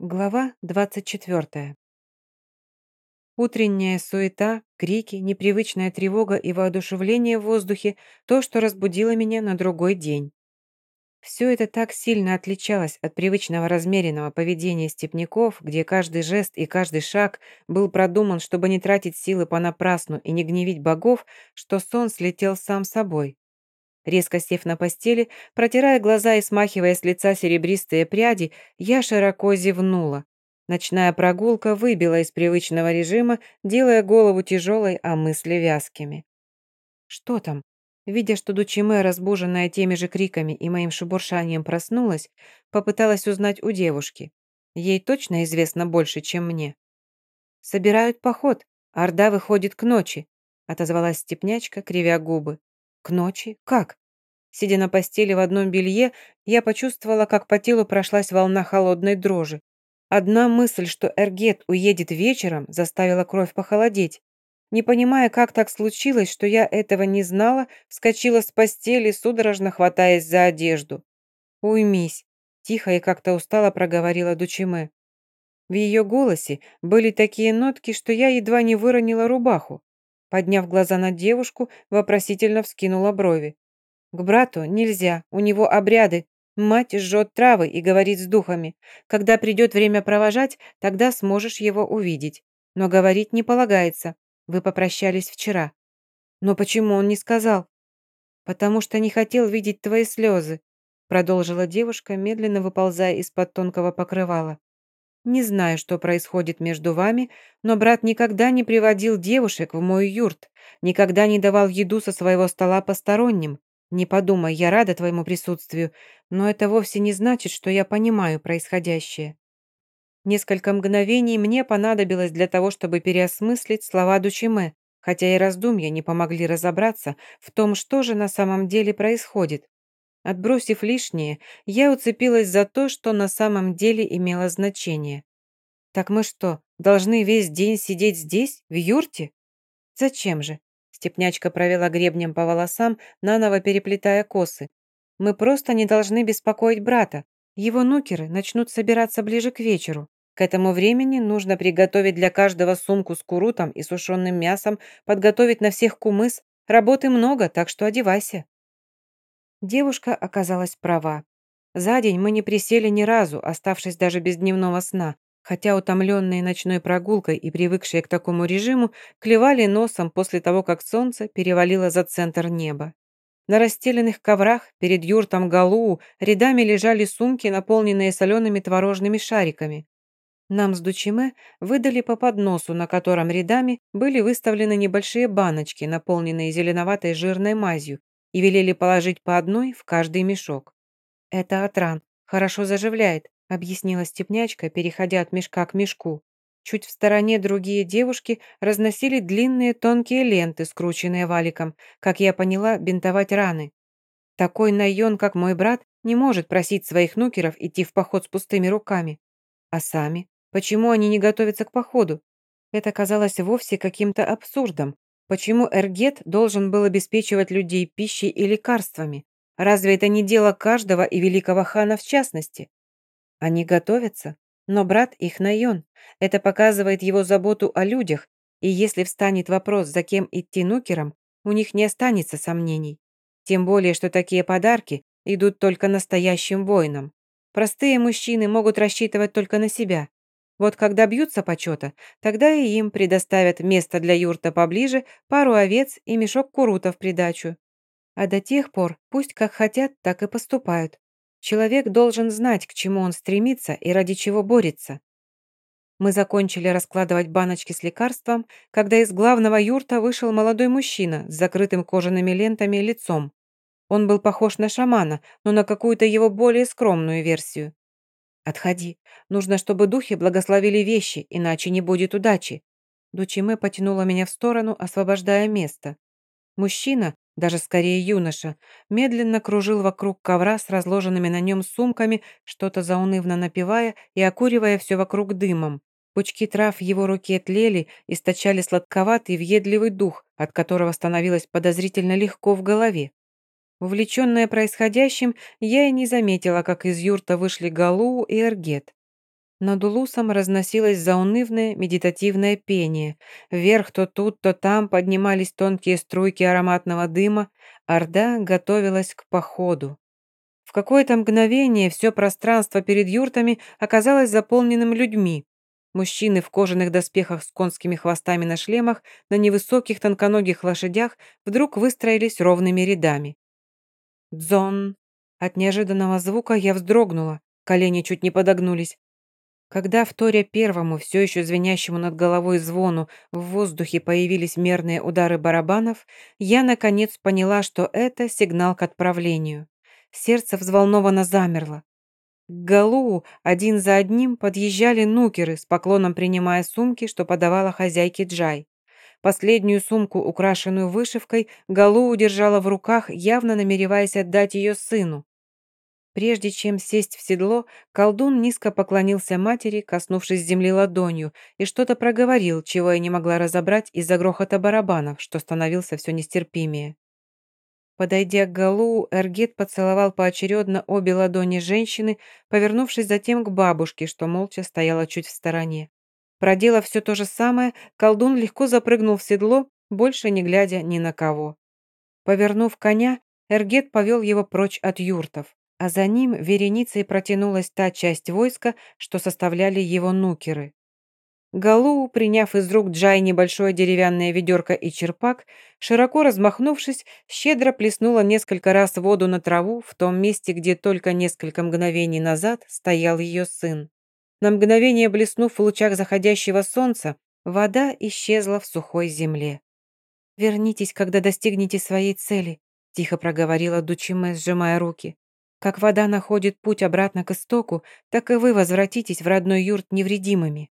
Глава 24. Утренняя суета, крики, непривычная тревога и воодушевление в воздухе – то, что разбудило меня на другой день. Все это так сильно отличалось от привычного размеренного поведения степняков, где каждый жест и каждый шаг был продуман, чтобы не тратить силы понапрасну и не гневить богов, что сон слетел сам собой. Резко сев на постели, протирая глаза и смахивая с лица серебристые пряди, я широко зевнула. Ночная прогулка выбила из привычного режима, делая голову тяжелой, а мысли вязкими. Что там? Видя, что Дучиме, разбуженная теми же криками и моим шебуршанием, проснулась, попыталась узнать у девушки. Ей точно известно больше, чем мне. «Собирают поход. Орда выходит к ночи», отозвалась степнячка, кривя губы. К ночи? Как? Сидя на постели в одном белье, я почувствовала, как по телу прошлась волна холодной дрожи. Одна мысль, что Эргет уедет вечером, заставила кровь похолодеть. Не понимая, как так случилось, что я этого не знала, вскочила с постели, судорожно хватаясь за одежду. «Уймись», – тихо и как-то устало проговорила Дучиме. В ее голосе были такие нотки, что я едва не выронила рубаху. Подняв глаза на девушку, вопросительно вскинула брови. «К брату нельзя, у него обряды. Мать жжет травы и говорит с духами. Когда придет время провожать, тогда сможешь его увидеть. Но говорить не полагается. Вы попрощались вчера». «Но почему он не сказал?» «Потому что не хотел видеть твои слезы», продолжила девушка, медленно выползая из-под тонкого покрывала. Не знаю, что происходит между вами, но брат никогда не приводил девушек в мой юрт, никогда не давал еду со своего стола посторонним. Не подумай, я рада твоему присутствию, но это вовсе не значит, что я понимаю происходящее. Несколько мгновений мне понадобилось для того, чтобы переосмыслить слова Дучиме, хотя и раздумья не помогли разобраться в том, что же на самом деле происходит. Отбросив лишнее, я уцепилась за то, что на самом деле имело значение. «Так мы что, должны весь день сидеть здесь, в юрте?» «Зачем же?» Степнячка провела гребнем по волосам, наново переплетая косы. «Мы просто не должны беспокоить брата. Его нукеры начнут собираться ближе к вечеру. К этому времени нужно приготовить для каждого сумку с курутом и сушеным мясом, подготовить на всех кумыс. Работы много, так что одевайся». Девушка оказалась права. За день мы не присели ни разу, оставшись даже без дневного сна, хотя утомленные ночной прогулкой и привыкшие к такому режиму клевали носом после того, как солнце перевалило за центр неба. На расстеленных коврах перед юртом Галуу рядами лежали сумки, наполненные солеными творожными шариками. Нам с Дучиме выдали по подносу, на котором рядами были выставлены небольшие баночки, наполненные зеленоватой жирной мазью, и велели положить по одной в каждый мешок. «Это от ран. Хорошо заживляет», — объяснила степнячка, переходя от мешка к мешку. Чуть в стороне другие девушки разносили длинные тонкие ленты, скрученные валиком, как я поняла, бинтовать раны. Такой найон, как мой брат, не может просить своих нукеров идти в поход с пустыми руками. А сами? Почему они не готовятся к походу? Это казалось вовсе каким-то абсурдом. Почему Эргет должен был обеспечивать людей пищей и лекарствами? Разве это не дело каждого и великого хана в частности? Они готовятся, но брат их Найон. Это показывает его заботу о людях, и если встанет вопрос, за кем идти нукерам, у них не останется сомнений. Тем более, что такие подарки идут только настоящим воинам. Простые мужчины могут рассчитывать только на себя. Вот когда бьются почета, тогда и им предоставят место для юрта поближе, пару овец и мешок курута в придачу. А до тех пор пусть как хотят, так и поступают. Человек должен знать, к чему он стремится и ради чего борется. Мы закончили раскладывать баночки с лекарством, когда из главного юрта вышел молодой мужчина с закрытым кожаными лентами лицом. Он был похож на шамана, но на какую-то его более скромную версию. «Отходи. Нужно, чтобы духи благословили вещи, иначе не будет удачи». Дучиме потянула меня в сторону, освобождая место. Мужчина, даже скорее юноша, медленно кружил вокруг ковра с разложенными на нем сумками, что-то заунывно напевая и окуривая все вокруг дымом. Пучки трав в его руке тлели, источали сладковатый въедливый дух, от которого становилось подозрительно легко в голове. Увлеченная происходящим, я и не заметила, как из юрта вышли Галуу и Эргет. Над улусом разносилось заунывное медитативное пение. Вверх то тут, то там поднимались тонкие струйки ароматного дыма. Орда готовилась к походу. В какое-то мгновение все пространство перед юртами оказалось заполненным людьми. Мужчины в кожаных доспехах с конскими хвостами на шлемах на невысоких тонконогих лошадях вдруг выстроились ровными рядами. «Дзон!» От неожиданного звука я вздрогнула, колени чуть не подогнулись. Когда в торе первому, все еще звенящему над головой звону, в воздухе появились мерные удары барабанов, я, наконец, поняла, что это сигнал к отправлению. Сердце взволнованно замерло. К Галуу один за одним подъезжали нукеры, с поклоном принимая сумки, что подавала хозяйке Джай. Последнюю сумку, украшенную вышивкой, Галуу держала в руках, явно намереваясь отдать ее сыну. Прежде чем сесть в седло, колдун низко поклонился матери, коснувшись земли ладонью, и что-то проговорил, чего я не могла разобрать из-за грохота барабанов, что становился все нестерпимее. Подойдя к Галу, Эргет поцеловал поочередно обе ладони женщины, повернувшись затем к бабушке, что молча стояла чуть в стороне. Проделав все то же самое, колдун легко запрыгнул в седло, больше не глядя ни на кого. Повернув коня, Эргет повел его прочь от юртов а за ним вереницей протянулась та часть войска, что составляли его нукеры. Галу, приняв из рук Джай небольшое деревянное ведерко и черпак, широко размахнувшись, щедро плеснула несколько раз воду на траву в том месте, где только несколько мгновений назад стоял ее сын. На мгновение блеснув в лучах заходящего солнца, вода исчезла в сухой земле. «Вернитесь, когда достигнете своей цели», – тихо проговорила Дучиме, сжимая руки. Как вода находит путь обратно к истоку, так и вы возвратитесь в родной юрт невредимыми.